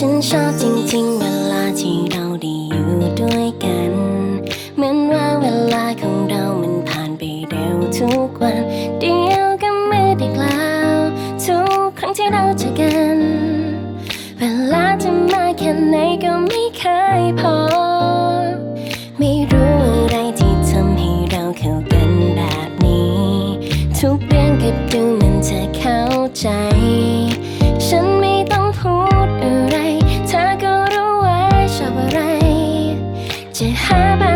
ฉันชอบจริงๆ เวลาที่เราได้อยู่ด้วยกัน เหมือนว่าเวลาของเรามันผ่านไปเร็วทุกวัน เดียวก็มืดอีกแล้ว ทุกครั้งที่เราเจอกัน เวลาจะมาแค่ไหนก็ไม่เคยพอ ไม่รู้อะไรที่ทำให้เราเข้ากันแบบนี้ ทุกเรื่องก็ดูเหมือนจะเข้าใจ 이제 하바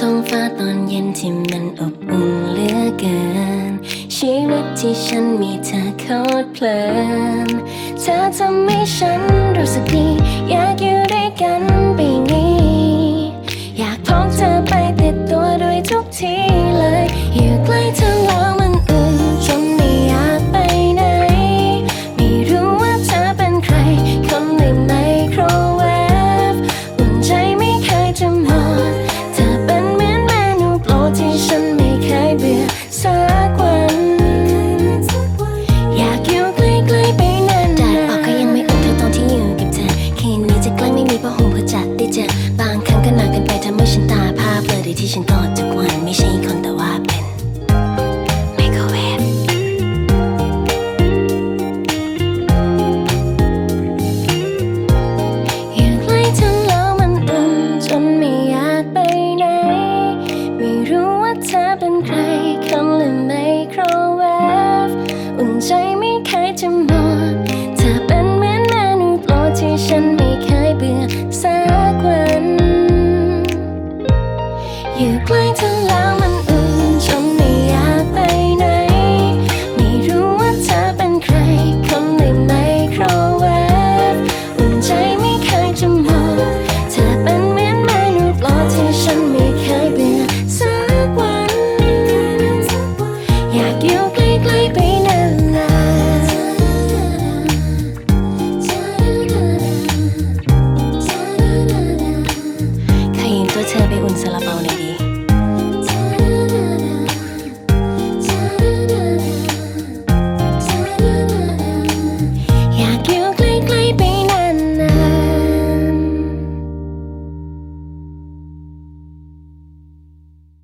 ท้องฟ้าตอนเย็นที่มันอบอุ่นเหลือเกิน ชีวิตที่ฉันมีเธอโคตรเพลิน เธอทำให้ฉันรู้สึกดี อยากอยู่ด้วยกัน ที่ฉันกอดทุกวันไม่ใช่คนแต่